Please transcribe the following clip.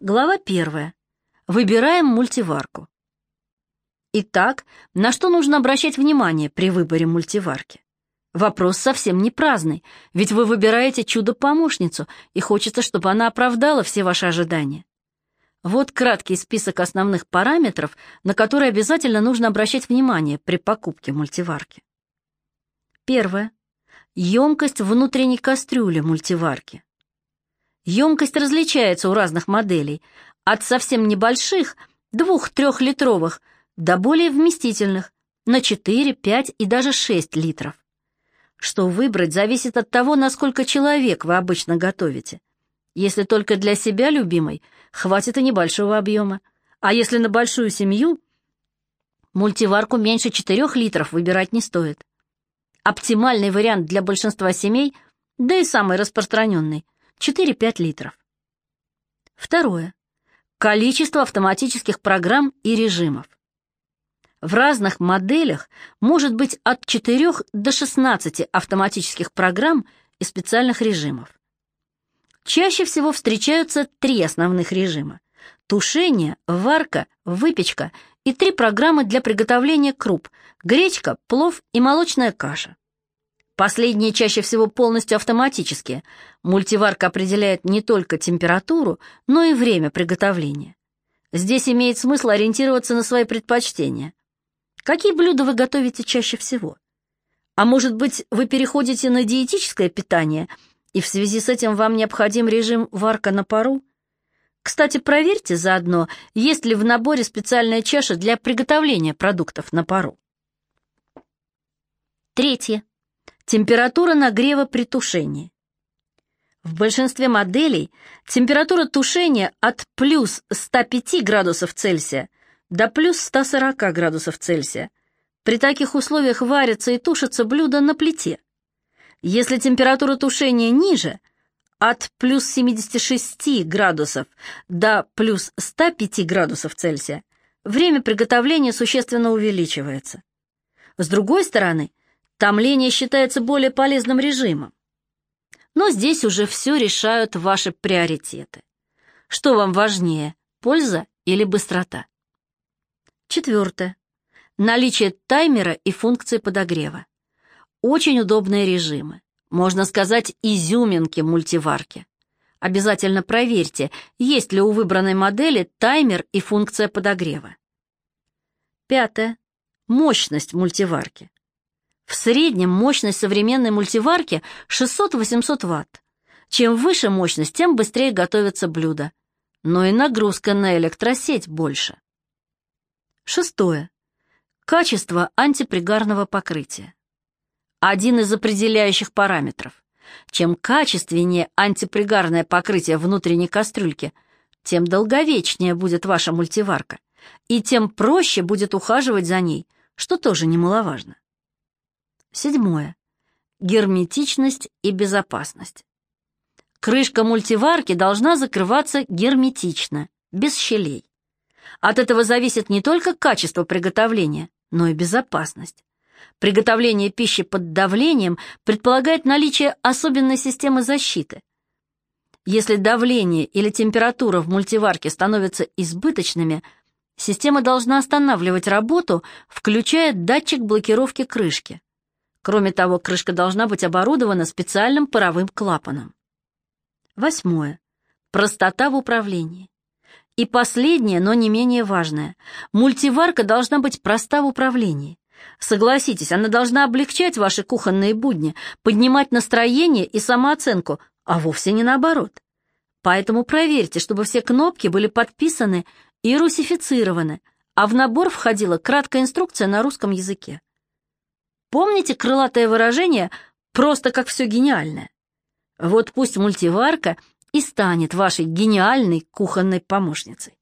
Глава первая. Выбираем мультиварку. Итак, на что нужно обращать внимание при выборе мультиварки? Вопрос совсем не праздный, ведь вы выбираете чудо-помощницу, и хочется, чтобы она оправдала все ваши ожидания. Вот краткий список основных параметров, на которые обязательно нужно обращать внимание при покупке мультиварки. Первое. Емкость внутренней кастрюли мультиварки. Емкость различается у разных моделей, от совсем небольших, 2-3 литровых, до более вместительных, на 4, 5 и даже 6 литров. Что выбрать, зависит от того, насколько человек вы обычно готовите. Если только для себя любимой, хватит и небольшого объема. А если на большую семью, мультиварку меньше 4 литров выбирать не стоит. Оптимальный вариант для большинства семей, да и самый распространенный – 4-5 литров. Второе. Количество автоматических программ и режимов. В разных моделях может быть от 4 до 16 автоматических программ и специальных режимов. Чаще всего встречаются три основных режима. Тушение, варка, выпечка и три программы для приготовления круп – гречка, плов и молочная каша. Последние чаще всего полностью автоматические. Мультиварка определяет не только температуру, но и время приготовления. Здесь имеет смысл ориентироваться на свои предпочтения. Какие блюда вы готовите чаще всего? А может быть, вы переходите на диетическое питание, и в связи с этим вам необходим режим варка на пару? Кстати, проверьте заодно, есть ли в наборе специальная чаша для приготовления продуктов на пару. Третье. Температура нагрева при тушении. В большинстве моделей температура тушения от плюс 105 градусов Цельсия до плюс 140 градусов Цельсия. При таких условиях варятся и тушатся блюда на плите. Если температура тушения ниже, от плюс 76 градусов до плюс 105 градусов Цельсия, время приготовления существенно увеличивается. С другой стороны, Томление считается более полезным режимом. Но здесь уже все решают ваши приоритеты. Что вам важнее, польза или быстрота? Четвертое. Наличие таймера и функции подогрева. Очень удобные режимы. Можно сказать, изюминки мультиварки. Обязательно проверьте, есть ли у выбранной модели таймер и функция подогрева. Пятое. Мощность мультиварки. В среднем мощность современной мультиварки 600-800 Вт. Чем выше мощность, тем быстрее готовятся блюда. Но и нагрузка на электросеть больше. Шестое. Качество антипригарного покрытия. Один из определяющих параметров. Чем качественнее антипригарное покрытие внутренней кастрюльки, тем долговечнее будет ваша мультиварка, и тем проще будет ухаживать за ней, что тоже немаловажно. Седьмое. Герметичность и безопасность. Крышка мультиварки должна закрываться герметично, без щелей. От этого зависит не только качество приготовления, но и безопасность. Приготовление пищи под давлением предполагает наличие особенной системы защиты. Если давление или температура в мультиварке становятся избыточными, система должна останавливать работу, включая датчик блокировки крышки. Кроме того, крышка должна быть оборудована специальным паровым клапаном. Восьмое. Простота в управлении. И последнее, но не менее важное. Мультиварка должна быть проста в управлении. Согласитесь, она должна облегчать ваши кухонные будни, поднимать настроение и самооценку, а вовсе не наоборот. Поэтому проверьте, чтобы все кнопки были подписаны и русифицированы, а в набор входила краткая инструкция на русском языке. Помните крылатое выражение «просто как все гениальное»? Вот пусть мультиварка и станет вашей гениальной кухонной помощницей.